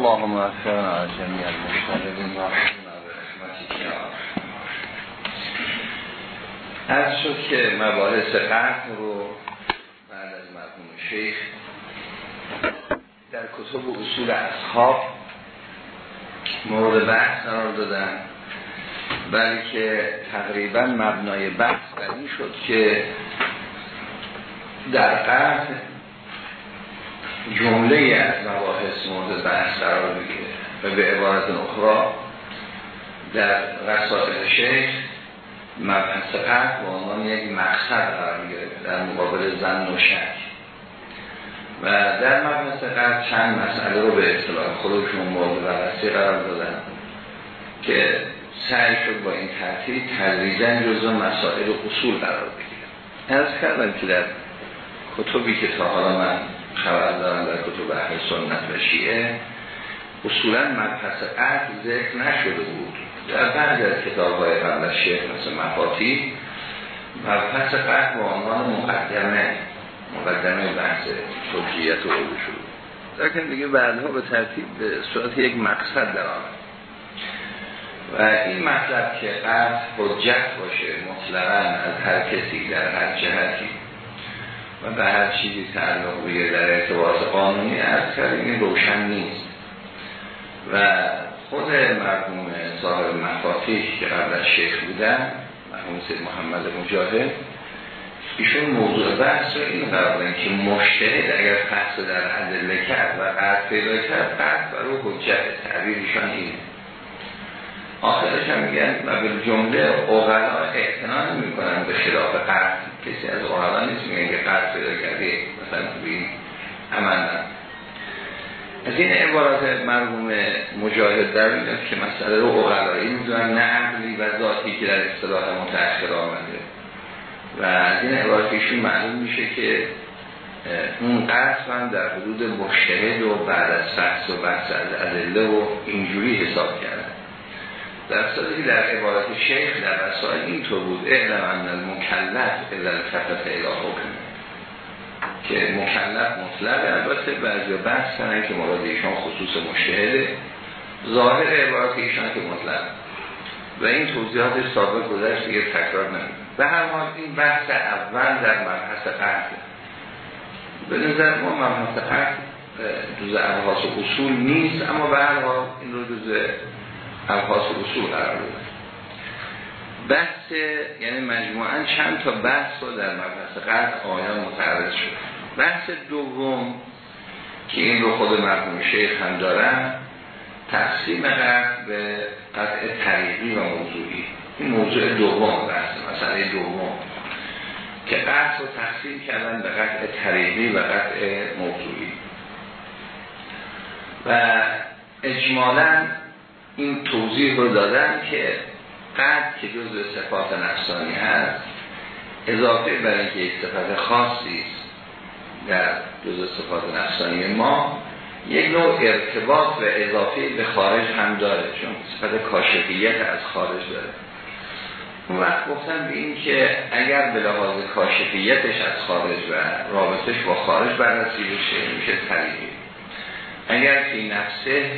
اللهم اغفرنا على جميع المشتغلين ورحمنا برحمتك یا از شد که مباحث قرد رو بعد از مرحوم شیخ در کتب اصول اصحاب مورد بحث قرار دادن بلکه تقریبا مبنای بحث بر این شد که در قرد جمله از مباحث مورد بحث قرار بگیره و به عبارت اخرى در رسائل شیخ مبحث قرد به عنوان یک مقصد قرار می‌گیره در مقابل زن و شک. و در مبحث قرد چند مسئله رو به اصطلاح خودشون مورد بررسی قرار دادن که سعی شد با این ترتیب تدریجا جزو مسائل و اصول قرار بگیره. از کردم که در کتبی که تا حالا من خبر دارم در کتب اهل سنت و شیعه. اصولا مبحث قرد ذکر نشده بود. در بعض از کتاب های قبل شیخ مثل مفاتی مبحث قرد با عنوان مقدمه مقدمه بحث توجیهت و علو شد لیکن دیگه بعدها به ترتیب به صورت یک مقصد در و این مطلب که قرد حجت باشه مطلقا از هر کسی در هر جهتی و به هر چیزی تعلق بگیر در ارتباط قانونی از کردیم روشن نیست. و خود مرحوم صاحب مفاتیح که قبل از شیخ بودن مرحوم سید محمد مجاهد ایشون موضوع بحث رو این قرار دارن که مشتهد اگر فحص در عدله کرد و قرد پیدا کرد قرد برای حجت تعبیرشان اینه. آخرش هم میگن و به جمله اغلا اعتنا نمی کنن به خلاف قرد کسی از نیست. میگن که قرد پیدا کرده مثلا بین عمل از این عبارات مرحوم مجاهد در میدن که مسئله رو اغلایی می‌دونن. نه عقلی و ذاتی که در اصطلاح متأخر آمده. و از این عبارات ایشون معلوم میشه که اون قصد هم در حدود مشتهد و بعد از فحص و بحث از ادله و اینجوری حساب کردن در صورتی در عبارت شیخ در رسائل اینطور بود. اعلم ان المکلف اذا التفت الى حکم. که مکلف مطلق البته بعضی بحث کنن که مراد ایشان خصوص مشهده. ظاهر عبارت ایشان که مطلق. و این توضیحات سابق گذشت دیگه تکرار نمید به هر حال این بحث اول در مبحث قرد به نظر ما مبحث قرد جز ابحاث اصول نیست اما به هر حال این رو جز ابحاث اصول قرار بودن بحث یعنی مجموعا چند تا بحث در مبحث قرد آیان متعرض شد. بحث دوم که این رو خود مرحوم شیخ هم دارن تقسیم قرد به قطع طریقی و موضوعی. این موضوع دوم بحث مسئله دوم. که قطع رو تقسیم کردن به قطع طریقی و قطع موضوعی. و اجمالا این توضیح رو دادن که قد که جز صفات نفسانی هست اضافه برای اینکه یک خاصی است در جز صفات نفسانی ما یک نوع ارتباط و اضافه به خارج هم داره چون صفت کاشفیت از خارج داره. اون وقت گفتن به این که اگر به لحاظ کاشفیتش از خارج و رابطش با خارج بررسی بشه میشه طریقی اگر که نفسه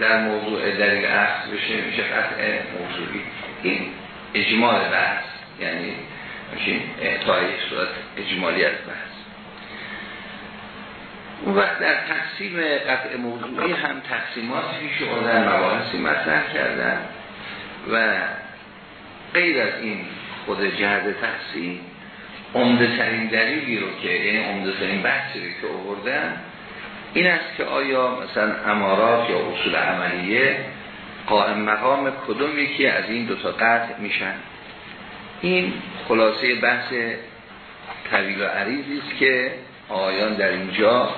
در موضوع دلیل اصل بشه میشه قطع موضوعی. این اجمال بحث یعنی میشه اعطای صورت اجمالی از بحث. اون وقت در تقسیم قطع موضوعی هم تقسیماتی پیش آدن مباحثی مطرح کردن و غیر از این خود جهد تقسیم عمده ترین دلیلی رو که یعنی عمده ترین بحثی رو که آوردن این است که آیا مثلا امارات یا اصول عملیه قائم مقام کدوم یکی از این دوتا قطع میشن؟ این خلاصه بحث طویل و عریضی است که آیان در اینجا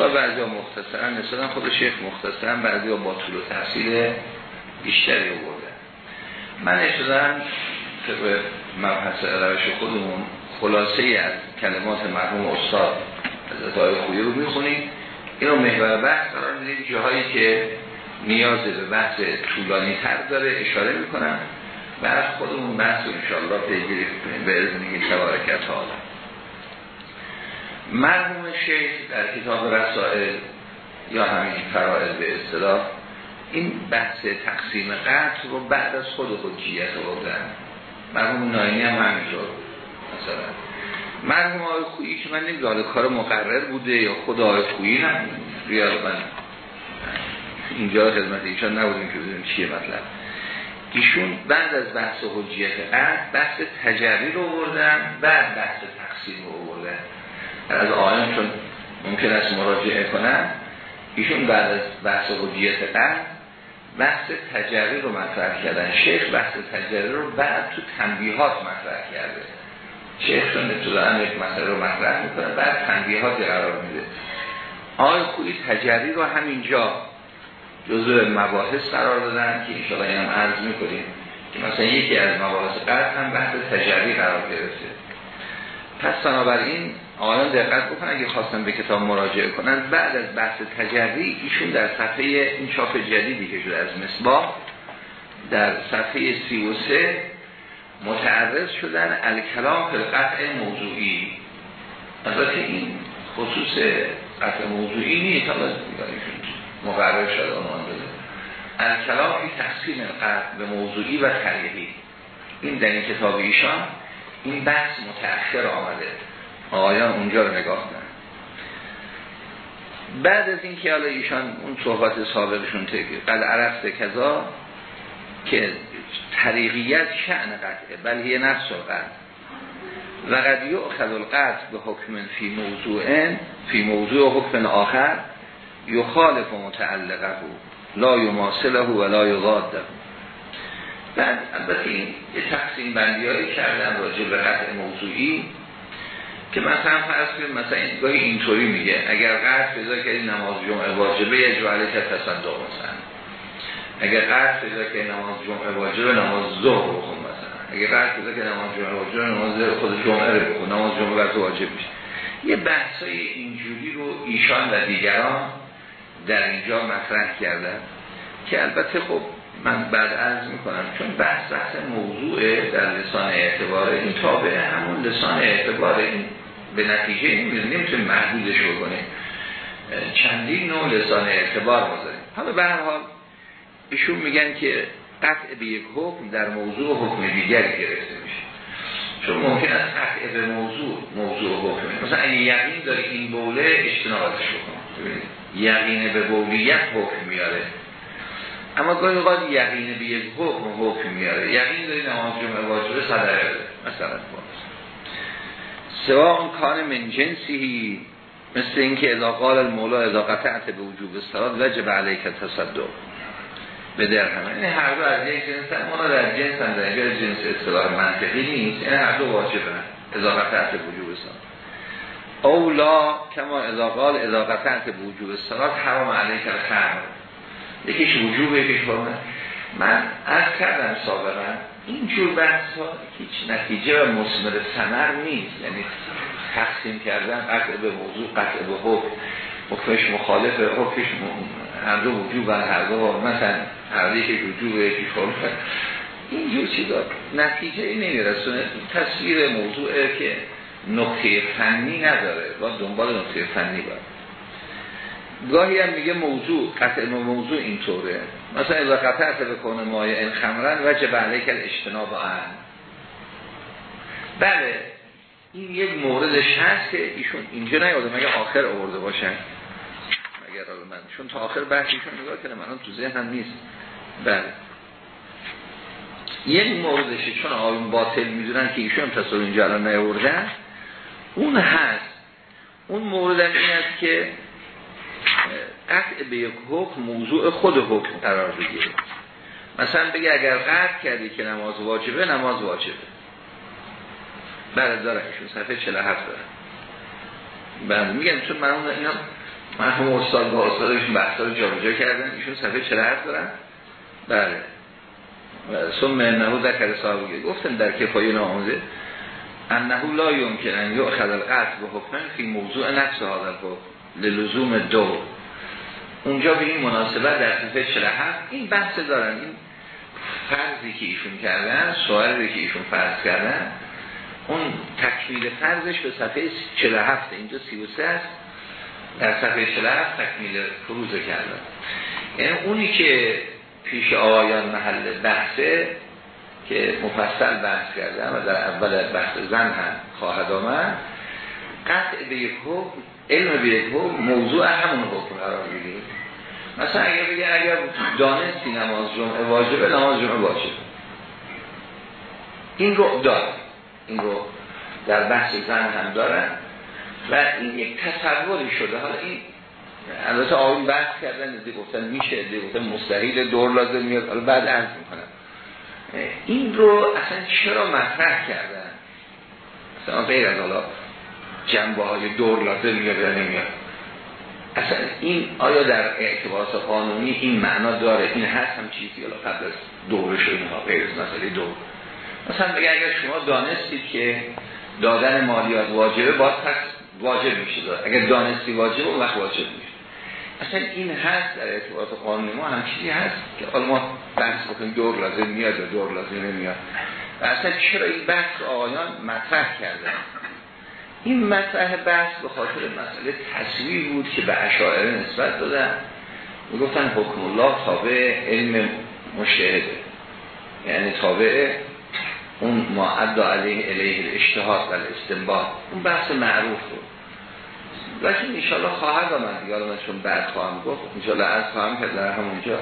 و بعضی ها مختصرا مثلا خود شیخ مختصرا بعضی ها با طول و تحصیل بیشتری آورده من اشتدارم طبق مبحث روش خودمون خلاصه از کلمات مرحوم استاد از های خویی رو می‌خونیم. این رو محور بحث قرار میدیم. جاهایی که نیاز به بحث طولانی تر داره اشاره می‌کنم. و از خودمون بحث رو انشاءالله پیگیری کنیم به ازنی این تبارکت حالا مرحوم شیخ در کتاب رسائل یا همین فرائض به اصطلاح این بحث تقسیم قطع رو بعد از خود حجیت بودن مرحوم ناینی هم همینطور مثلا. مرحوم آقای خویی که من نمی‌دونم کار مقرر بوده یا خود آقای خویی هم ریال من. اینجا خدمت ایشان نبودیم که بدونیم چیه مطلب. ایشون بعد از بحث حجیت قطع بحث تجری رو بردن بعد بحث تقسیم رو بردن از آیان چون ممکن است مراجعه کنن ایشون بعد از بحث حجیت قطع بحث تجری رو مطرح کردن. شیخ بحث تجری رو بعد تو تنبیهات مطرح کرده. شیخ ابتداعا یک مسئله رو مطرح می‌کنه. بعد تنبیهات قرار میده. آقای خویی تجری رو همینجا جزء مباحث قرار دادن که انشاءالله این هم عرض می‌کنیم که مثلا یکی از مباحث قرد هم بحث تجری قرار گرفته. پس بنابراین آقایان دقت بکنن اگه خواستن به کتاب مراجعه کنن بعد از بحث تجری ایشون در صفحه این چاپ جدیدی که شده از مصباح در صفحه 33 متعرض شدن الکلام فی قطع موضوعی. البته این خصوص قطع موضوعی نیست. حالا مقرر شد عنوان بده. الکلام فی تقسیم قطع به موضوعی و طریقی. این در این کتاب ایشان این بحث متأخر آمده. آقایان اونجا رو نگاه کنن. بعد از این که حالا ایشان اون صحبت سابقشون تگیر قد عرفت کذا که طریقیت شعن قطعه بل نفس القطع. و قد یؤخذ القطع به حکم فی موضوع فی موضوع حکم آخر یخالف متعلقه لا یماثله و لا یضاده بعد البته این یه تقسیم بندی کردن راجع به قطع موضوعی که مثلا فرض کنید مثلا این گاهی اینطوری میگه اگر قطع پیدا کردی نماز جمعه واجبه یه جواله تصدق مثلا. اگر قطع پیدا کردی نماز جمعه واجبه نماز ظهر بخون مثلا. اگر قطع پیدا کردی نماز جمعه واجبه نماز خود جمعه رو بخون نماز جمعه بر واجب میشه. یه بحثای اینجوری رو ایشان و دیگران در اینجا مطرح کردن که البته خب من بعد عرض می‌کنم چون بحث بحث موضوع در لسان اعتباره این تابع همون لسان اعتباره این به نتیجه نمیده نمی‌تونه محدودش بکنه چندین نوع لسان اعتبار بذاریم. حالا به هر حال ایشون میگن که قطع به یک حکم در موضوع حکم دیگری گرفته میشه. چون ممکن است قطع به موضوع موضوع حکمه مثلا اگه یقین داری این بوله اجتنابش بکن. یقین به بولیت حکم میاره. اما گاهی اوقات یقین به یک حکم حکم میاره. یقین داری نماز جمعه واجبه صدقه مثلا سوا اون کان من جنسی مثل اینکه اذا قال المولا اذا قطعت به وجوب استراد وجب علیک تصدق به درهم. این هر دو از یک جنس هم اونا در جنس هم در جنس اصطلاح منطقی نیست. این هر دو واجبه اذا قطعت به وجوب استراد اولا کما اذا قطعت به وجوب استراد حرام علیک الخمر. یکیش وجوبه یکیش حرمه من از کردم سابقا اینجور بحث ها هیچ نتیجه و مصمر سمر نیست. یعنی تقسیم کردن قطع به موضوع قطع به حکم. حکمش مخالف حکمش هر دو وجوب هر دو مثلا هر یک وجوب یکی اینجور چیزا نتیجه ای نمیرسونه تصویر موضوعه که نقطه فنی نداره. با دنبال نقطه فنی باید. گاهی هم میگه موضوع قطع موضوع اینطوره. مثلا اذا قطعت بکنه مایه این خمرن وجه علیک اجتناب آن بله این یک موردش هست که ایشون اینجا نیاده مگه آخر آورده باشن؟ من. چون تا آخر بحثیشون نگاه کنه من تو ذهنم نیست. بله. یک موردشه چون آیون باطل می‌دونن که ایشون تصور اینجا الان نیاوردن. اون هست. اون مورد این است که قطع به یک حکم موضوع خود حکم قرار بگیره. مثلا بگه اگر قطع کردی که نماز واجبه نماز واجبه. بله ایشون صفحه 47 دارن بله میگن چون من اون اینا هم استاد با استادشون بحثا رو جابجا کردن ایشون صفحه 47 دارن. بله. ثم انه ذکر صاحب گفتن در کفایه ناموزه انه لا یمکن ان یؤخذ القطع به حکم فی موضوع نفس هذا الحکم للزوم دو. اونجا به این مناسبت در صفحه 47 این بحث دارن. این فرضی که ایشون کردن سوالی که ایشون فرض کردن اون تکمیل فرضش به صفحه 47 اینجا 33 است. در صفحه 47 تکمیل فروز کردن. یعنی اونی که پیش آقایان محل بحثه که مفصل بحث کردن و در اول بحث زن هم خواهد آمد قطع به یک حکم علم به یک موضوع همون حکم قرار بگیریم مثلا اگر بگه اگر دانستی نماز جمعه واجبه نماز جمعه واجبه. این رو داره این رو در بحث زن هم دارن. و این یک تصوری شده. حالا این البته آقایون بحث کردن دی گفتن میشه دی گفتن مستحیل دور لازم میاد حالا بعد عرض می‌کنم این رو اصلا چرا مطرح کردن؟ مثلا غیر از حالا جنبه های دور لازم میاد یا نمیاد اصلا این آیا در اعتباس قانونی این معنا داره؟ این هست هم چیزی حالا قبل از دورش اینها غیر از مسئله دور. مثلا بگه اگر شما دانستید که دادن مالیات واجبه باید پس واجب میشه اگر دانستی واجبه اون وقت واجب میشه. اصلا این هست در اعتبارات قانونی ما هم چیزی هست که حالا ما بحث بکنیم دور لازم میاد و دور لازم نمیاد. و اصلا چرا این بحث آقایان مطرح کردن؟ این مطرح بحث به خاطر مسئله تصویر بود که به اشاعره نسبت دادن. گفتن حکم الله تابع علم مشهده یعنی تابع اون ما عدا علیه علیه الاشتهاد و الاستنباط. اون بحث معروف بود. لیکن انشاءالله خواهد آمد. دیگه من چون بعد خواهم گفت. انشاءالله از خواهم کرد در همونجا.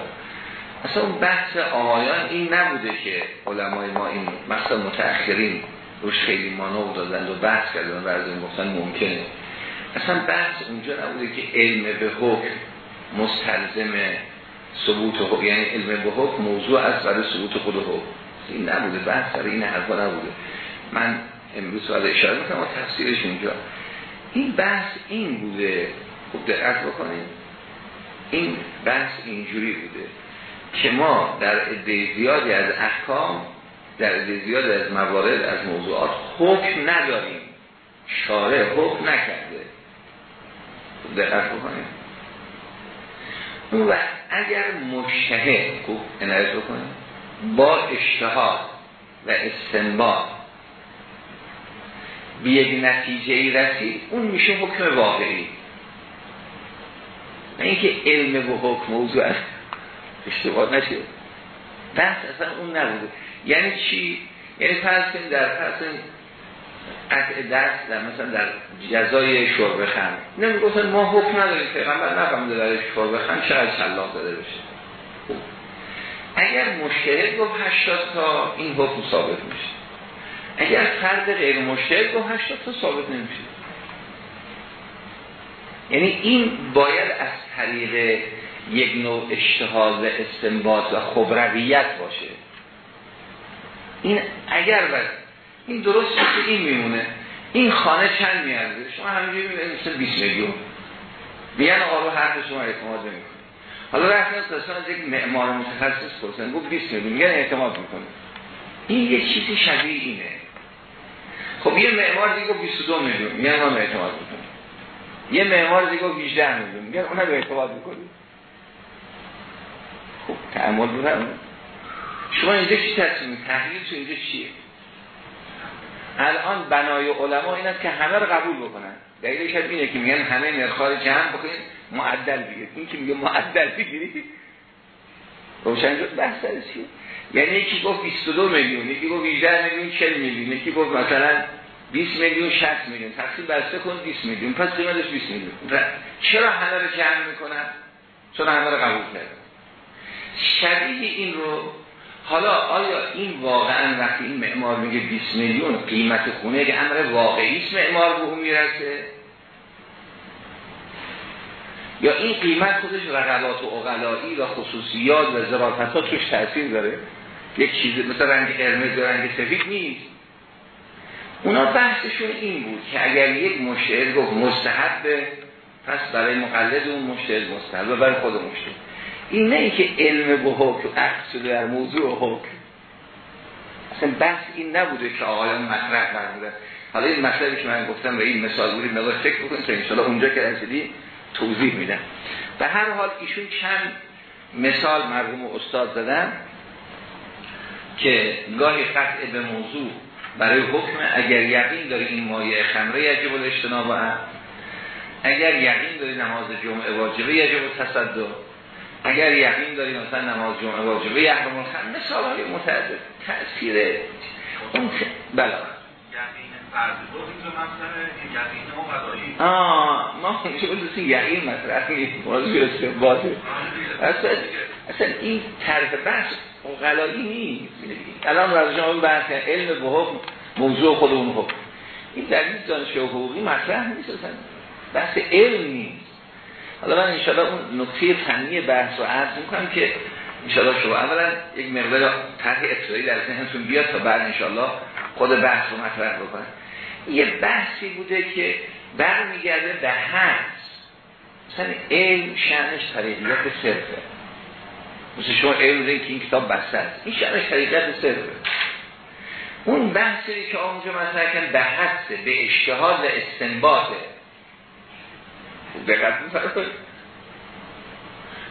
اصلا اون بحث آقایان این نبوده که علمای ما این مثلا متأخرین روش خیلی مانو دادند و بحث کردن و از این گفتن ممکنه. اصلا بحث اونجا نبوده که علم به حکم مستلزم ثبوت حکم. یعنی علم به حکم موضوع از برای ثبوت خود حکم. این نبوده بحث سر این حرفا نبوده. من امروز سوال اشاره می‌کنم و تفسیرش اینجا. این بحث این بوده. خوب دقت بکنید. این بحث اینجوری بوده که ما در عده زیادی از احکام در عده زیادی از موارد از موضوعات حکم نداریم. شارع حکم نکرده. خوب دقت بکنید. اون وقت اگر مشتهد خوب انایت بکنید. با اشتهاد و استنباط. به یک نتیجه ای رسید اون میشه حکم واقعی. نه اینکه علم و حکم موضوع است. اشتباه نشه. بحث اصلا اون نبوده. یعنی چی؟ یعنی کنید در فرض قطع دست در مثلا در جزای شرب خم. نمی‌گفتن ما حکم نداریم پیغمبر نفهمده برای شرب خم چقدر شلاق داده بشه. اگر مشکل گفت 80 تا این حکم ثابت میشه. اگر فرد غیر مشکل گفت 80 تا ثابت نمیشه. یعنی این باید از طریق یک نوع اشتهاد و استنباط و خبرویت باشه. این اگر بس این درست که این میمونه. این خانه چند میارده شما همینجوری می‌بینید مثل 20 میلیون. میگن آقا رو حرف شما اعتماد نمی‌کنه. حالا رفتن داستان از یک معمار متخصص پرسن گفت 20 میلیون میگن اعتماد می‌کنه. این یه چیزی شبیه اینه. خب یه معمار دیگه 22 میلیون. میگن ما اعتماد می‌کنیم یه معمار دیگه 18 میلیون. میگن اونم اعتماد می‌کنیم خب تعامل بودن شما اینجا چی تصمیم تحلیل تو اینجا چیه؟ الان بنای علما این است که همه رو قبول بکنن. دلیلش اینه که میگن همه نرخار جمع بکنید. معدل بگیرید این که میگه معدل بگیرید روشن شد بحث چیه یعنی یکی گفت 22 میلیون یکی گفت 18 میلیون 40 میلیون یکی گفت مثلا 20 میلیون 60 میلیون. تقسیم بسته کن 20 میلیون. پس قیمتش 20 میلیون. چرا همه رو جمع می‌کنن؟ چون همه رو قبول کردن. شبیه این رو حالا آیا این واقعا وقتی این معمار میگه 20 میلیون قیمت خونه که امر واقعی است معمار به اون می‌رسه؟ یا این قیمت خودش رقبات و اقلایی و خصوصیات و ظرافت ها توش تاثیر داره؟ یک چیز مثل رنگ قرمز و رنگ سفید نیست. اونا بحثشون این بود که اگر یک مشتهد گفت مستحب پس برای مقلد اون مشتهد مستحب و برای خود مشتهد این نه که علم به حکم شده در موضوع حکم. اصلا بحث این نبوده که آقایان مطرح فرمودن حالا این مسئله که من گفتم و این مثال بودی مقدار فکر بکنید که اونجا که رسیدی توضیح میدن. به هر حال ایشون چند مثال مرحوم استاد دادن که گاهی قطع به موضوع برای حکم اگر یقین داره این مایه خمره یجب الاجتناب اگر یقین داری نماز جمعه واجبه یجب تصدق اگر یقین داری مثلا نماز جمعه واجبه یحرم الخمر مثال های متعدد تاثیر اون بله. آه ما چه بود یقین مطرح نیست موضوع استنباطه اصلا اصلا این طرف بحث غلایی نیست. الان راجع شما بحث علم به حکم موضوع خود اون حکم. این در این دانشگاه حقوقی مطرح نیست اصلا. بحث علم نیست. حالا من انشاءالله اون نقطه فنی بحث رو عرض می‌کنم که انشاءالله شما اولا یک مقدار طرح ابتدایی در ذهنتون بیاد تا بعد انشاءالله خود بحث رو مطرح بکنم. یه بحثی بوده که برمیگرده به هست مثلا علم شأنش طریقیت صرفه مثل شما علم که این کتاب بسته است این شأنش طریقیت صرفه اون بحثی که آنجا مثلا کن به هسته به اشتهاد و استنباطه دقت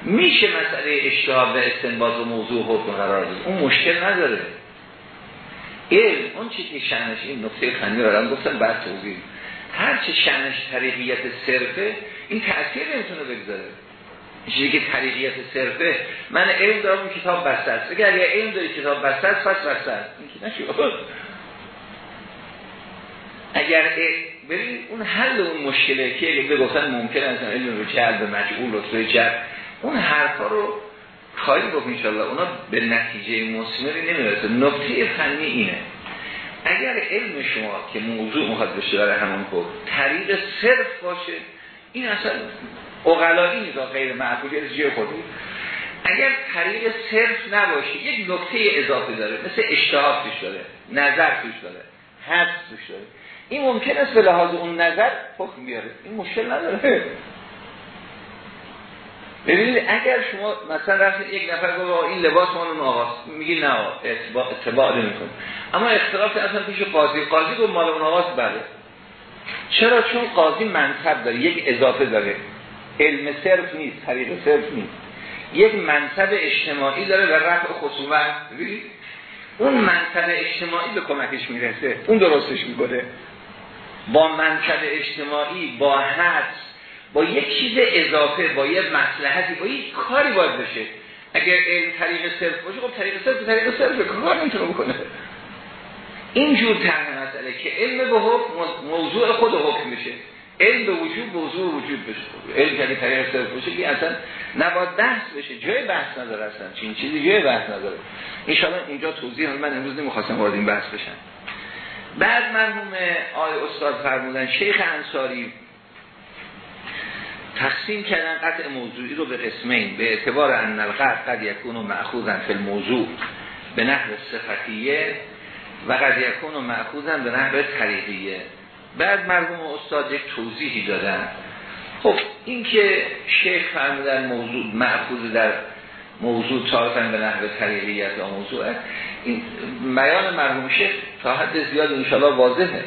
میشه مسئله اشتهاد و استنباط و موضوع حکم قرار اون مشکل نداره. علم اون چی که شنش این نقطه فنی رو گفتن بعد توضیح. هر چه شنش طریقیت صرفه این تأثیر نمی‌تونه بگذاره. چیزی که طریقیت صرفه من علم دارم کتاب بسته است. اگر اگر علم داری کتاب بسته است پس بسته است. این اگر ببین اون حل اون مشکله که اگه بگفتن ممکن است علم رو جلب مجعول رتبه جلب. اون حرفا رو خواهی گفت انشالله اونا به نتیجه مصمری نمی‌رسه نکته فنی اینه. اگر علم شما که موضوع مخاطب بشه برای همون کو طریق صرف باشه این اصلا اقلایی نیست غیر معقولی از جای خودی. اگر طریق صرف نباشه یک نکته اضافه داره مثل اشتهاب توش داره نظر توش داره حد توش داره. این ممکن است به لحاظ اون نظر حکم بیاره. این مشکل نداره. ببینید اگر شما مثلا رفتید یک نفر گفت این لباس مال اون آقاست میگی نه اتباع نمی‌کنه. اما اختلاف اصلا پیش قاضی. قاضی گفت مال اون آقاست بله. چرا؟ چون قاضی منصب داره یک اضافه داره. علم صرف نیست طریق صرف نیست. یک منصب اجتماعی داره و رفع خصومت ببینید اون منصب اجتماعی به کمکش می‌رسه. اون درستش می‌کنه. با منصب اجتماعی با حدس با یک چیز اضافه با یک مسلحتی با یک کاری باید بشه. اگر این طریق صرف باشه خب طریق صرف طریق صرف کار نمی‌تونه بکنه. اینجور طرح مسئله که علم به حکم موضوع خود حکم میشه. علم به وجود موضوع وجود بشه. علم که طریق صرف باشه که اصلا نباید بحث بشه. جای بحث نداره اصلا. چین چیزی جای بحث نداره. ان اینجا توضیح من امروز نمی‌خواستم وارد این بحث بشم. بعد مرحوم آقای استاد فرمودن شیخ انصاری تقسیم کردن قطع موضوعی رو به قسمین به اعتبار ان القطع قد یکون و معخوضن فی الموضوع به نحو صفتیه و قد یکون و معخوضن به نحو طریقیه. بعد مرحوم استاد یک توضیحی دادن. خب این که شیخ فرمودن موضوع معخوض در موضوع تارتن به نحو طریقیت یا موضوع این بیان مرحوم شیخ تا حد زیاد انشاءالله واضحه.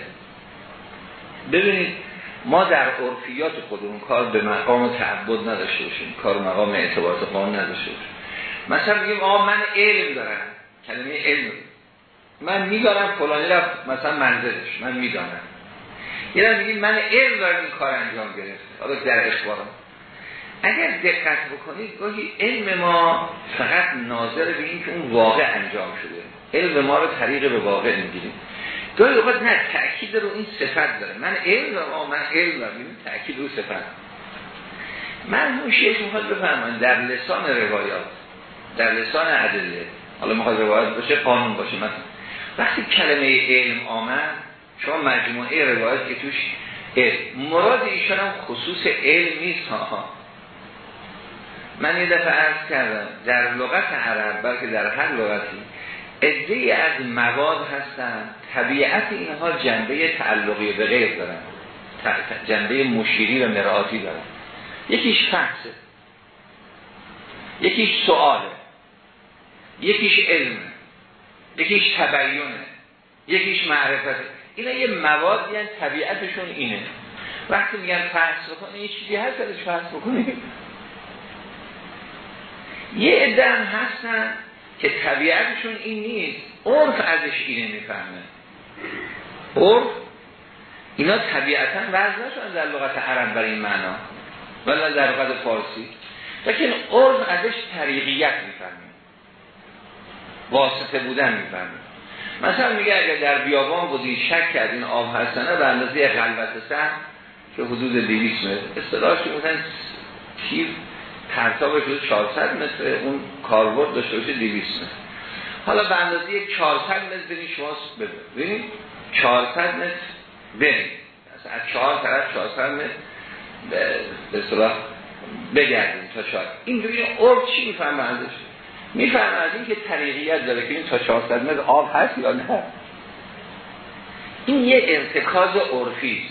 ببینید ما در عرفیات خودمون کار به مقام تعبد نداشته باشیم کار مقام اعتبارات قانون نداشته باشیم. مثلا میگیم آقا من علم دارم. کلمه علم. من می‌دانم فلانی رفت مثلا منزلش. من می‌دانم. یه میگیم من علم دارم این کار انجام گرفته. حالا در اخبارم اگر دقت بکنید گاهی علم ما فقط ناظر به این که اون واقع انجام شده. علم ما رو طریق به واقع می‌گیریم. گاهی اوقات نه تأکید رو این صفت داره. من علم دارم من علم این تأکید رو صفت. من اون شیخ می‌خواد بفرمان در لسان روایات در لسان عدله. حالا می‌خواد روایات باشه قانون باشه. مثلا وقتی کلمه علم آمد شما مجموعه روایات که توش علم. مراد ایشان هم خصوص علم نیست ها من یه دفعه عرض کردم در لغت عرب بلکه در هر لغتی ادهی از مواد هستن طبیعت اینها جنبه تعلقی به غیر دارن جنبه مشیری و مرآتی دارن. یکیش فحصه یکیش سواله. یکیش علم. یکیش تبیینه. یکیش معرفت اینا یه مواد یعنی طبیعتشون اینه. وقتی میگن فحص بکنه یه چیزی هست ازش فحص بکنه. یه هم هستن که طبیعتشون این نیست. عرف ازش اینه می‌فهمه. عرف اینا طبیعتا وضع نشون در لغت عرب برای این معنا ولی در لغت فارسی. لیکن عرض ازش طریقیت می‌فهمیم. واسطه بودن می‌فهمیم. مثلا میگه اگر در بیابان بودی شک کرد این آب هستنه به اندازه غلبت سن که حدود 200 متر. اصطلاحش مثلا تیر پرتابش شده 400 متر اون کاربرد داشته باشه 200 متر. حالا به اندازه یک 400 متر برین شما ببینید 400 متر. برین. از چهار طرف 400 متر. به اصطلاح بگردیم تا شاید این دوی عرب چی میفهم ازش؟ میفهم از این که طریقیت داره که این تا 400 متر آب هست یا نه. این یه ارتکاز عرفی.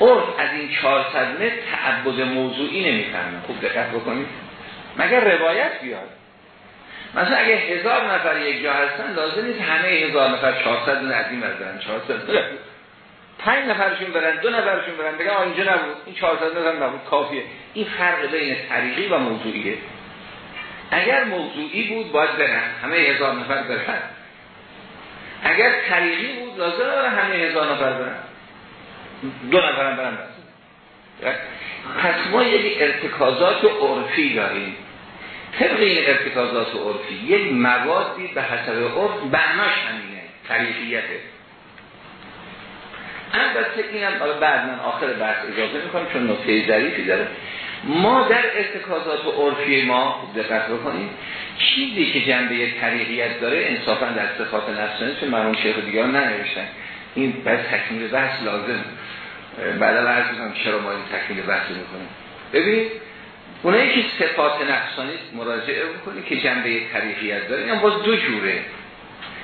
عرف از این 400 متر تعبد موضوعی نمی‌فهمه. خوب دقت بکنید. مگر روایت بیاد؟ مثلا اگه هزار نفر یک جا هستن لازم نیست همه هزار نفر 400 متر از این برن 400 متر پنج نفرشون برن دو نفرشون برن بگن اینجا نبود این 400 متر نبود کافیه. این فرق بین طریقی و موضوعیه. اگر موضوعی بود باید برن. همه هزار نفر برن. اگر طریقی بود لازم داره همه هزار نفر برن. دو نفرم برن برن. پس ما یک ارتکازات عرفی داریم. طبق این ارتکازات عرفی یک موادی به حسب عرف بناش همینه طریقیته البته اینم بعد من آخر بحث اجازه می‌کنم چون نکته ظریفی داره. ما در ارتکازات عرفی ما دقت بکنیم چیزی که جنبه طریقیت داره انصافا در صفات نفسانی چون مرحوم شیخ دیگر ننوشتن. این باید تکمیل بحث لازم بعدا عرض می‌کنم چرا ما این تکمیل بحث می‌کنیم. ببینید اونایی که صفات نفسانی مراجعه بکنید که جنبه طریقیت داره این باز دو جوره.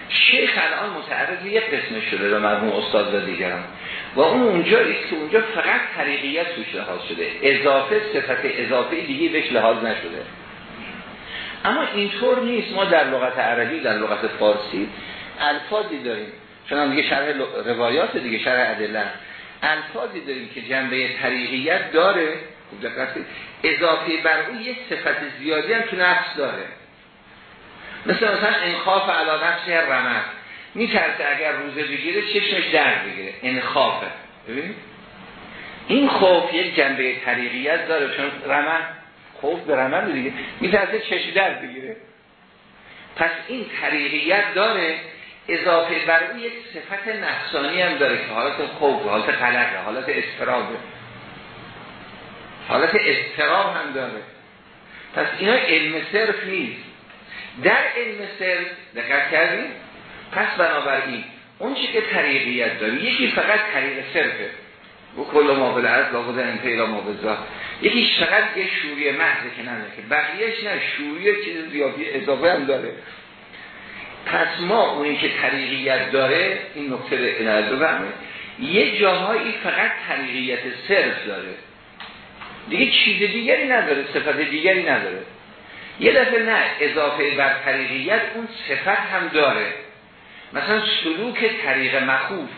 شیخ الان متعرض یک قسم شده به مرحوم استاد و دیگران. و اون اونجا است که اونجا فقط طریقیت توش لحاظ شده. اضافه صفت اضافه دیگه بهش لحاظ نشده. اما اینطور نیست. ما در لغت عربی در لغت فارسی الفاظی داریم. چون دیگه شرح روایات دیگه شرح ادله. الفاظی داریم که جنبه طریقیت داره. اضافه بر اون یه صفت زیادی هم تو نفس داره. مثل مثلا انخاف علا نفسی رمد میترسه اگر روزه بگیره چشمش در بگیره. انخافه این خوف یک جنبه طریقیت داره چون رمد خوف به رمد دیگه میترسه چشم در بگیره. پس این طریقیت داره. اضافه بر اون یک صفت نفسانی هم داره که حالت خوف حالت قلقه حالت استرابه حالت استراب هم داره. پس اینا علم صرف نیست. در علم سر دقت کردیم پس بنابراین اون چی که طریقیت داری یکی فقط طریق صرفه. و کل ما از لابد انتهی ما یکی فقط یه شوری محضه که نده که بقیهش نه شوری چیز زیادی اضافه هم داره. پس ما اونی که طریقیت داره این نکته برمه یه جاهایی فقط طریقیت صرف داره. دیگه چیز دیگری نداره صفت دیگری نداره. یه دفعه نه اضافه بر طریقیت اون صفت هم داره. مثلا سلوک طریق مخوف.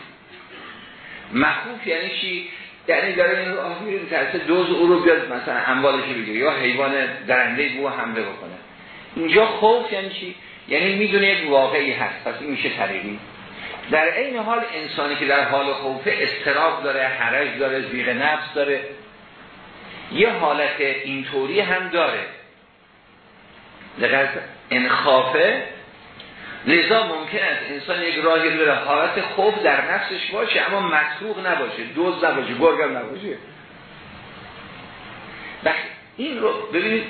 مخوف یعنی چی؟ یعنی داره این آخری ترسه دوز او رو بیاد مثلا اموالش بگیره یا حیوان درنده بو حمله بکنه. اینجا خوف یعنی چی؟ یعنی می‌دونه یک واقعی هست پس این میشه طریقی. در این حال انسانی که در حال خوفه استراف داره حرج داره زیغ نفس داره. یه حالت اینطوری هم داره. دقیق انخافه لذا ممکن است انسان یک راهی رو حالت خوف در نفسش باشه اما مطروق نباشه. دوز نباشه گرگم نباشه. وقتی این رو ببینید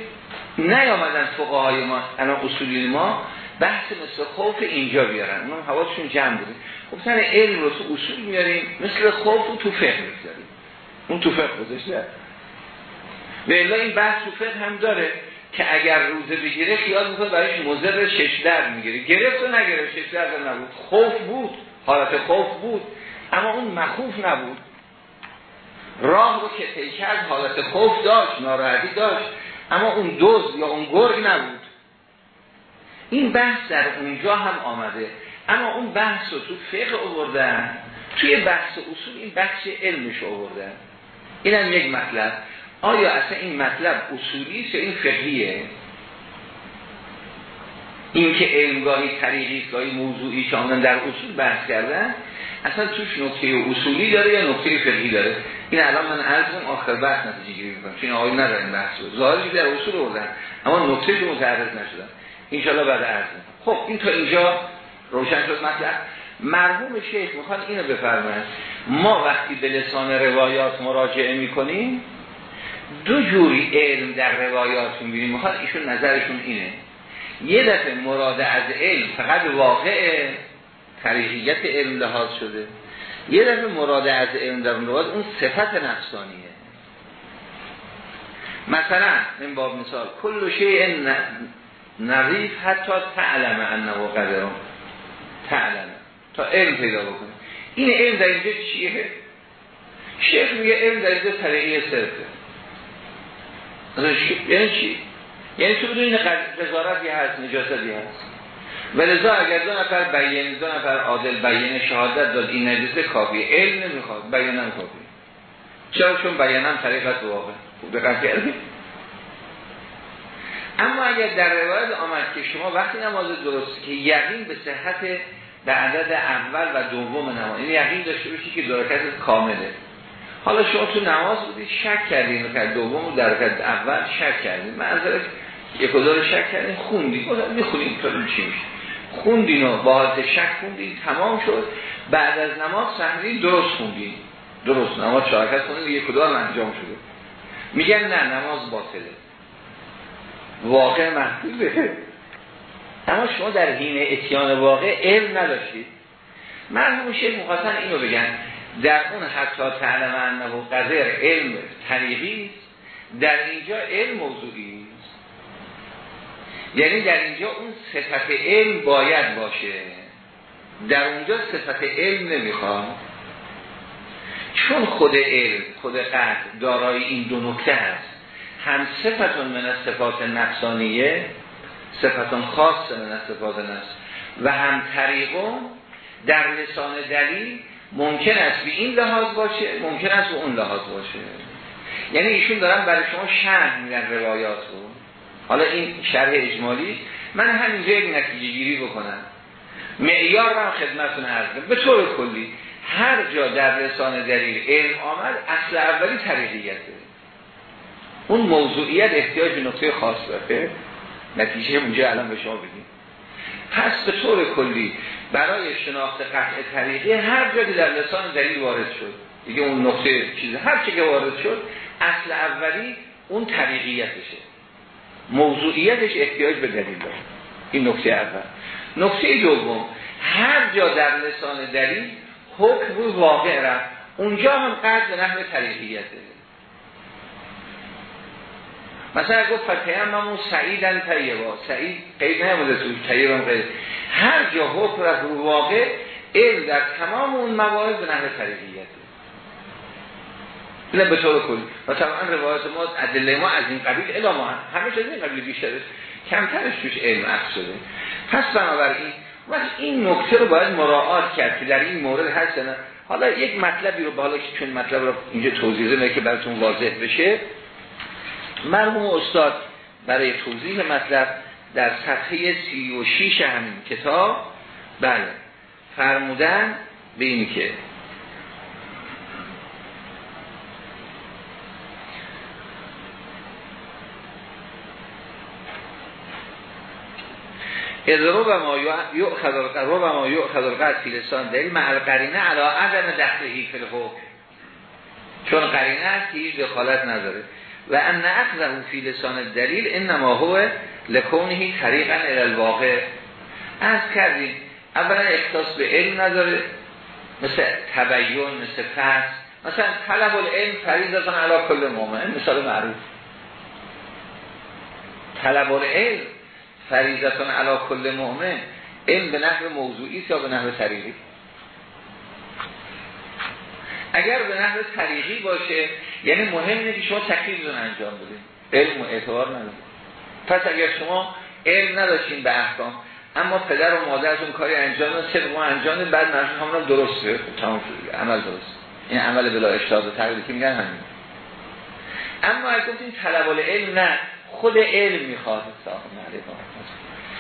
نیامدن فقهای ما الان اصولی ما بحث مثل خوف اینجا بیارن. اون حواسشون جمع بوده. خب سن علم رو تو اصول میاریم مثل خوف رو تو فقه می‌ذاریم. اون تو فقه گذاشته. به این بحث تو فقه هم داره که اگر روزه بگیره خیال می‌کنه برایش مزر شش در می‌گیره. گرفت و نگرفت شش در نبود. خوف بود حالت خوف بود اما اون مخوف نبود. راه رو که طی حالت خوف داشت ناراحتی داشت اما اون دوز یا اون گرگ نبود. این بحث در اونجا هم آمده. اما اون بحث رو تو فقه آوردن توی بحث اصول این بخش علمش آوردن. این هم یک مطلب. آیا اصلا این مطلب اصولی است یا این فقهیه؟ این که علمگاهی طریقی گاهی موضوعی که در اصول بحث کردن اصلا توش نکته اصولی داره یا نکته فقهی داره؟ این الان من عرض آخر بحث نتیجه گیری می‌کنم چون آقای ندارن بحث رو. ظاهری در اصول بردن اما نکته رو متعرض نشدن. انشالله بعد عرض خب این تا اینجا روشن شد مطلب. مرحوم شیخ می‌خواد اینو بفرمایند ما وقتی به لسان روایات مراجعه می‌کنیم دو جوری علم در روایات می‌بینیم می‌خواد ایشون نظرشون اینه. یه دفعه مراد از علم فقط واقع طریقیت علم لحاظ شده. یه دفعه مراد از علم در روایات اون صفت نفسانیه. مثلا این باب مثال کل شیء نظیف حتی تعلم انه قدرم تعلم. تا علم پیدا بکنه. این علم در اینجا چیه؟ شیخ میگه علم در اینجا طریقی صرفه. یعنی چی؟ یعنی تو بدون این قضارتی هست نجاستی هست. ولذا اگر دو نفر بیان دو نفر عادل بیان شهادت داد این نجاسه کافی علم نمی‌خواد بیانم کافی چرا؟ چون بیانم طریقت واقع خوب دقت کردید اما اگر در روایت آمد که شما وقتی نماز درست که یقین به صحت به عدد اول و دوم نماز این یقین داشته باشی که درکت کامله. حالا شما تو نماز بودید شک کردین که دوم و درکت اول شک کردین. منظرش یک دور شک کردین خوندید می‌خونید تا چی میشه. خوندین و با حالت شک خوندین تمام شد. بعد از نماز سهری درست خوندین. درست. نماز شارکت کنید یک کدام انجام شده. میگن نه نماز باطله. واقع محبوبه اما شما در حین اتیان واقع علم نداشتید. مرحوم شیخ مخواستن اینو بگن. در اون حتی تعلم انه قدر علم طریقی در اینجا علم موضوعی یعنی در اینجا اون صفت علم باید باشه. در اونجا صفت علم نمی‌خواد. چون خود علم خود قد دارای این دو نکته است هم صفتون من صفات نفسانیه صفتون خاص من صفات نفس و هم طریقون در لسان دلیل ممکن است به این لحاظ باشه ممکن است به اون لحاظ باشه. یعنی ایشون دارن برای شما شرح میدن روایات رو. حالا این شرح اجمالی من همینجا یک نتیجه گیری بکنم. معیار رو خدمتون عرض به طور کلی هر جا در لسان دلیل علم آمد اصل اولی طریقیته اون موضوعیت احتیاج به نقطه خاص داره. نتیجه اونجا الان به شما بگیم پس به طور کلی برای شناخت قطع طریقی هر جایی در لسان دلیل وارد شد. دیگه اون نقطه چیز هر چی که وارد شد اصل اولی اون طریقیتشه. موضوعیتش احتیاج به دلیل داره. این نکته اول. نکته دوم هر جا در لسان دلیل حکم واقع رفت اونجا هم قد به نحو طریقیته. مثلا گفت فتیممون سعیدن طیبا سعید قید نموده توش طیبم قید. هر جا حکم رفت رو واقع علم در تمام اون موارد به نحو طریقیت این به طور کلی. و طبعا روایت ما ادله ما از این قبیل الا ما همه از این قبیل بیشتره. کمترش توش علم اخذ شده. پس بنابراین وقت این نکته رو باید مراعات کرد که در این مورد هست نه. حالا یک مطلبی رو حالا چون مطلب رو اینجا توضیح که براتون واضح بشه مرحوم استاد برای توضیح مطلب در صفحه سی و شیش همین کتاب بله فرمودن به این که از رو ما یؤخذ رو ما یؤخذ القد فی لسان دلیل مع القرینه علی عدم دخلهی فی چون قرینه است که دخالت نداره. و ان اخذه فی لسان دلیل انما هو لکونه طریقا الى الواقع. از کردیم اولا اختصاص به علم نداره مثل تبیین مثل فحص. مثلا طلب العلم فریضه علی کل مؤمن مثال معروف. طلب العلم فریضه علی کل مؤمن علم به نحو موضوعی یا به نحو طریقی؟ اگر به نحو طریقی باشه یعنی مهم که شما رو انجام بدید علم و اعتبار ندارید پس اگر شما علم نداشتین به احکام اما پدر و مادرتون کاری انجام داد سه ما انجام داد بعد مرشون همون درسته تمام شد. عمل درست. این عمل بلا اشتاد و تقلیل که میگن همین. اما اگر گفتین طلب علم نه خود علم می‌خواد.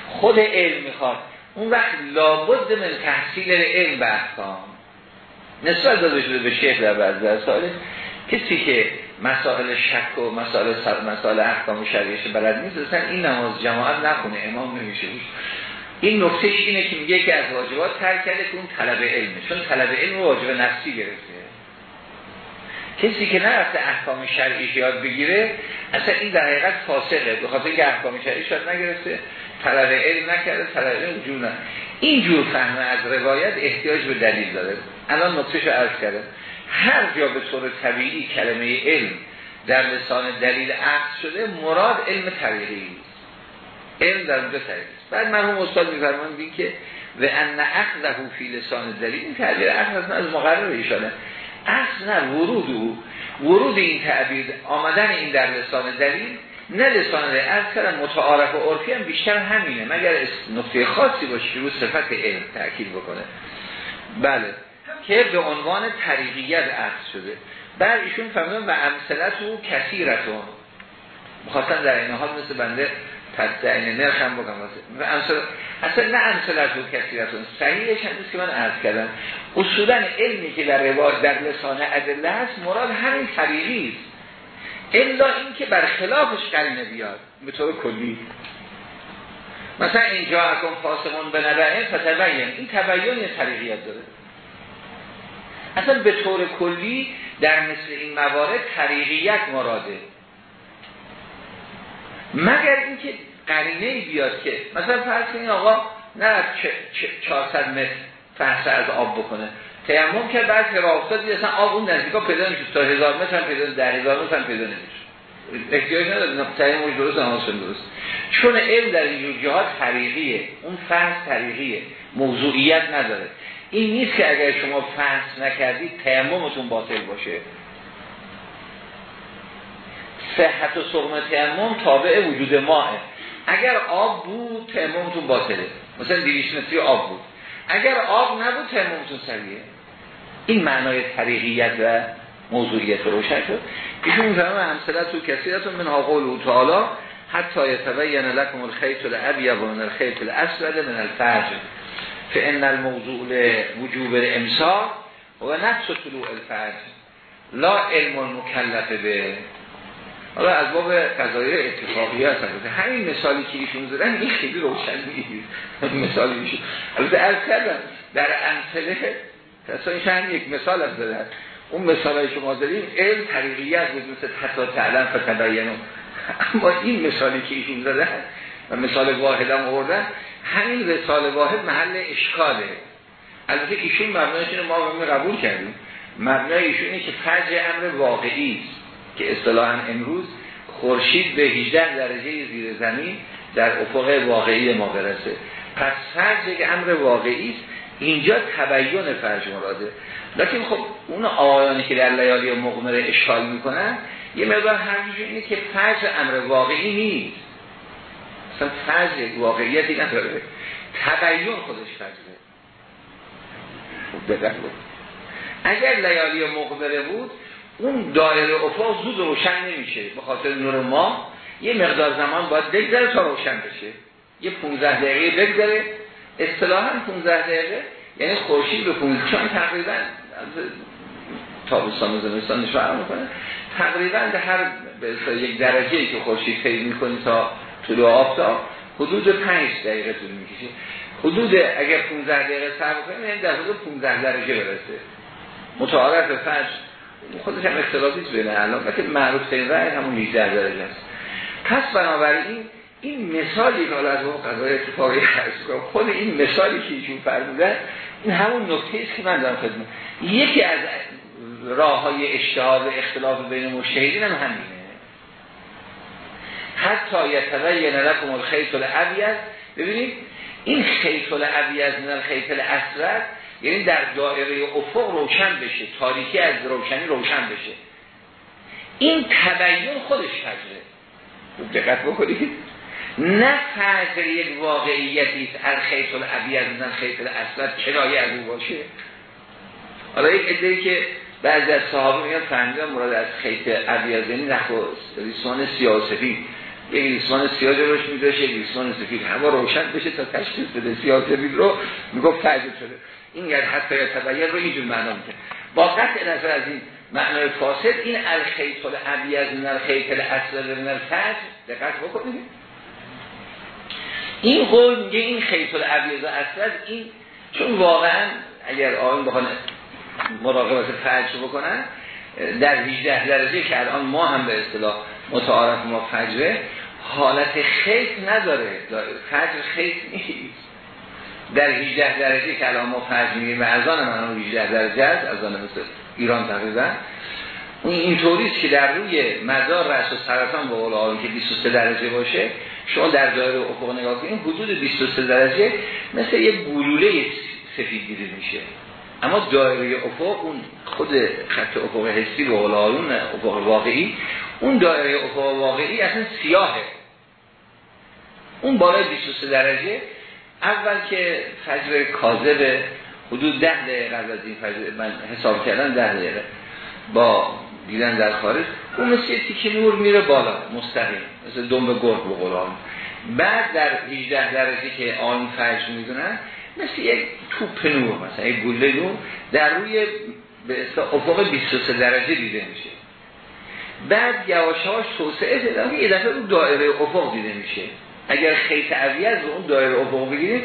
خود علم می‌خواد. اون وقت لابد من تحصیل علم به احکام. نسبت داده شده به شیخ در بعض ساله کسی که مسائل شک و مسائل مسائل احکام شریعش بلد نیست اصلا این نماز جماعت نخونه امام نمیشه. این نکتهش اینه که میگه که از واجبات ترک کرده که اون طلب علمه چون طلب علم واجب نفسی گرفته. کسی که نرفته احکام شرعی یاد بگیره اصلا این در حقیقت فاسقه. به خاطر اینکه احکام شرعی یاد نگرفته طلب علم نکرده طلب علم وجود نه. این جور فهم از روایت احتیاج به دلیل داره. الان نکتهشو عرض کرده هر جا به طور طبیعی کلمه علم در لسان دلیل عقل شده مراد علم طریقی علم در اونجا طریقی بعد مرحوم استاد میفرمایند این که و ان اخذه فی لسان دلیل این تعبیر اخذ از مقرر ایشانه اصل نه ورود او. ورود این تعبیر آمدن این در لسان دلیل نه لسان دلیل از کردن متعارف و عرفی هم بیشتر همینه. مگر نقطه خاصی باشه رو صفت علم تأکید بکنه. بله. که به عنوان طریقیت اخذ شده. بعد ایشون فهمیدن و امثلت او کثیرتون. مخواستن در این حال مثل بنده تدعین نرخ هم بگم. و امثل اصلا نه امثلت او کثیرتون. صحیحش هم که من عرض کردم. اصولا علمی که در روایت در لسان ادله هست مراد همین طریقی است. الا اینکه بر خلافش قرینه بیاد. به طور کلی. مثلا اینجا اکن فاسمون به نبعه فتبین این تبین یه طریقیت داره. اصلا به طور کلی در مثل این موارد طریقیت مراده. مگر اینکه قرینه بیاد که مثلا فرض این آقا نه 400 متر فحص از آب بکنه. تیمم که بعد که راه افتاد اصلا آب اون نزدیکا پیدا نمیشه تا هزار متر هم پیدا در هزار متر هم پیدا نمیشه احتیاج نداره تیمم درست نمازشون درست. چون علم در این جهات طریقیه. اون فحص طریقیه. موضوعیت نداره. این نیست که اگر شما فحص نکردید تیممتون باطل باشه. صحت و سقم تیمم تابع وجود ماه اگر آب بود تیممتون باطله. مثلا 200 متری آب بود. اگر آب نبود تیممتون سریه این معنای طریقیت و موضوعیت روشن شد. ایشون می‌فهمه همسلت و کسیرتون من قول و تعالی حتی یتبین لکم الخیط الابیض و من الخیط الاسود من الفجر فان الموضوع لوجوب الامساک و نفس طلوع الفجر. لا علم المکلف به. حالا از باب قضایه اتفاقی هست. همین مثالی که ایشون زدن این خیلی روشن مثالی میشه البته از کردم در امثله کسایی هم یک مثال از زدن. اون مثال های شما داریم علم طریقیت بود مثل حتی تعلم فتبینو اما این مثالی که ایشون زدن و مثال واحد هم آوردن همین مثال واحد محل اشکاله. البته ایشون مبنایش ما قبول کردیم. مبنای ایشونه که فرج امر واقعی است که اصطلاحا امروز خورشید به 18 درجه زیر زمین در افق واقعی ما برسه. پس فرض یک امر واقعی است. اینجا تبیین فرج مراده. لیکن خب اون آیانی که در لیالی مغمره اشکال می‌کنن یه مقدار همینجور اینه که فرض امر واقعی نیست. اصلا فرض واقعیتی نداره. تبیین خودش فرضه. خب اگر لیالی مغمره بود اون دایره افاق زود روشن نمیشه. به خاطر نور ما یه مقدار زمان باید بگذره تا روشن بشه. یه 15 دقیقه بگذره. اصطلاحا 15 دقیقه یعنی خورشید به 15 چون تقریبا تابستان و زمستان نشون می‌کنه. تقریبا هر به یک درجه ای که خورشید پیدا می‌کنی تا طلوع آفتاب حدود 5 دقیقه طول می‌کشه. حدود اگر 15 دقیقه صبر کنیم یعنی در حدود 15 درجه برسه. متعارف فجر خودش هم اختلافی بین الان که معروف ترین رأی همون 18 درجه است. پس بنابراین این مثالی که حالا از اون قضای اتفاقی هست خود این مثالی که ایشون فرمودن این همون نکته است که من دارم خدمت. یکی از راه های اشتهاد اختلاف بین مشتهدین هم همینه. حتی یتبین لکم الخیط الابیض. ببینید این خیط الابیض من الخیط الاسود یعنی در دایره افق روشن بشه تاریکی از روشنی روشن بشه. این تبیین خودش فجره. دقت بکنید. نه فجر یک واقعیتی از خیط الابیض من خیط الاسود کنایه از او باشه. حالا یک ادهی که بعضی از صحابه میگن فهمیدن مراد از خیط ابیض یعنی ریسمان سیاسفی یک ریسمان سیاه جلوش میذاشه یک ریسمان سفید هوا روشن بشه تا تشخیص بده. سیاه سفید رو می‌گفت تعجب شده. این یعنی حتی تبین رو اینجور معنا می‌کنه با قطع نظر از این معنای فاسد این الخیط الابیض من الخیط الاسود من الفجر دقت بکنید. این قول میگه این خیط الابیض و اسود این چون واقعا اگر آن بخوان مراقبت فجر بکنن در 18 درجه که الان ما هم به اصطلاح متعارف ما فجره حالت خیط نداره. فجر خیط نیست. در 18 درجه که الان ما فجر میگیم و از آن من 18 درجه است از آن مثل ایران تقریبا. اون اینطوریست که در روی مدار رأس و سرطان با قول که 23 درجه باشه شما در دایره افق نگاه کنید حدود 23 درجه مثل یه گلوله سفید دیده میشه. اما دایره افق اون خود خط افق حسی به قول افق واقعی اون دایره افق واقعی اصلا سیاهه. اون بالای 23 درجه اول که فجر کاذب حدود ده دقیقه از این فجر من حساب کردم ده دقیقه با دیدن در خارج اون مثل یه تیکه نور میره بالا مستقیم مثل دنب گرد به قرآن. بعد در 18 درجه که آن فجر می‌دونن مثل یک توپ نور مثلا یک گله نور در روی به افق 23 درجه دیده میشه. بعد یواشاش توسعه پیدا یه دفعه اون دایره افق دیده میشه. اگر خیط عویز رو اون دایره افق بگیریم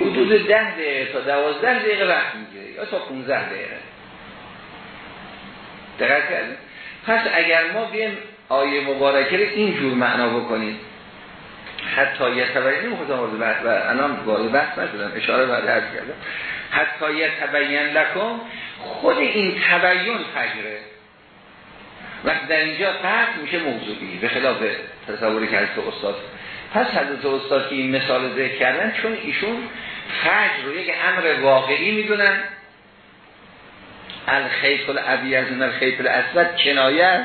حدود ده دقیقه تا دوازده دقیقه وقت می‌گیره. یا تا 15 دقیقه. دقیقه کردیم پس اگر ما بیم آیه مبارکه رو اینجور معنا بکنیم. حتی یه تبین مخواستم وارد بحث و الان وارد بحث نشدم. اشاره بعد عرض کردم. حتی یه تبین لکن خود این تبین فجره. وقت در اینجا قطع میشه موضوعی به خلاف تصوری که هست استاد. پس حضرت استاد که این مثال ذکر کردن چون ایشون فجر رو یک امر واقعی می‌دونن. الخیط الابیض من الخیط الاسود کنایه.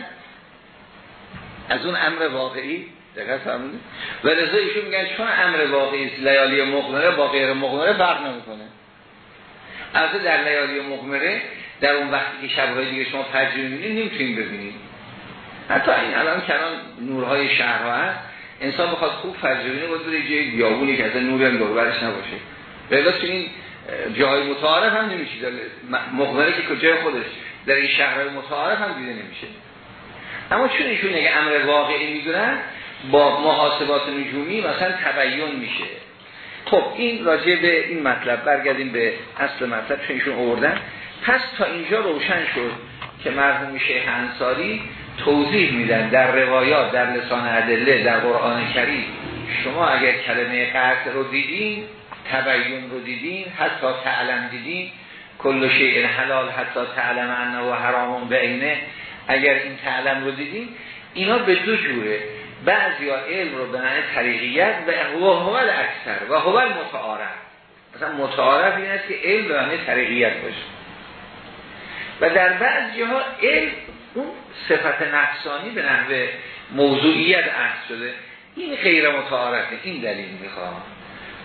از اون امر واقعی. دقیقه فرمودید و رضا ایشون میگن چون امر واقعی لیالی مغمره با غیر مغمره فرق نمی‌کنه. از در لیالی مغمره در اون وقتی که شبهای دیگه شما فجر می‌بینید نمی‌تونید ببینید. حتی این الان کنان نورهای شهرها هست انسان بخواد خوب فجر ببینه باید بره جای بیابونی که از نوری هم دوربرش نباشه. به تو این جای متعارف هم نمیشه. مغمره که کجای خودش در این شهرهای متعارف هم دیده نمیشه. اما چون ایشون اگه امر واقعی می‌دونن با محاسبات نجومی مثلا تبیین میشه. خب این راجع به این مطلب برگردیم به اصل مطلب چون ایشون آوردن. پس تا اینجا روشن شد که مرحوم شیخ انصاری توضیح میدن در روایات در لسان ادله در قرآن کریم شما اگر کلمه قرد رو دیدین تبیین رو دیدین حتی تعلم دیدین کل شیء حلال حتی تعلم انه و حرامون به اگر این تعلم رو دیدین اینا به دو جوره. بعضی ها علم رو به معنی طریقیت و هو اکثر و هو متعارف مثلا متعارف این است که علم به معنی طریقیت باشه. و در بعضی ها علم اون صفت نفسانی به نحوه موضوعیت عرض شده. این غیر متعارفه. این دلیل می‌خوام.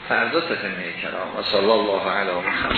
فردا تتمه کرام و صلی الله علیه محمد.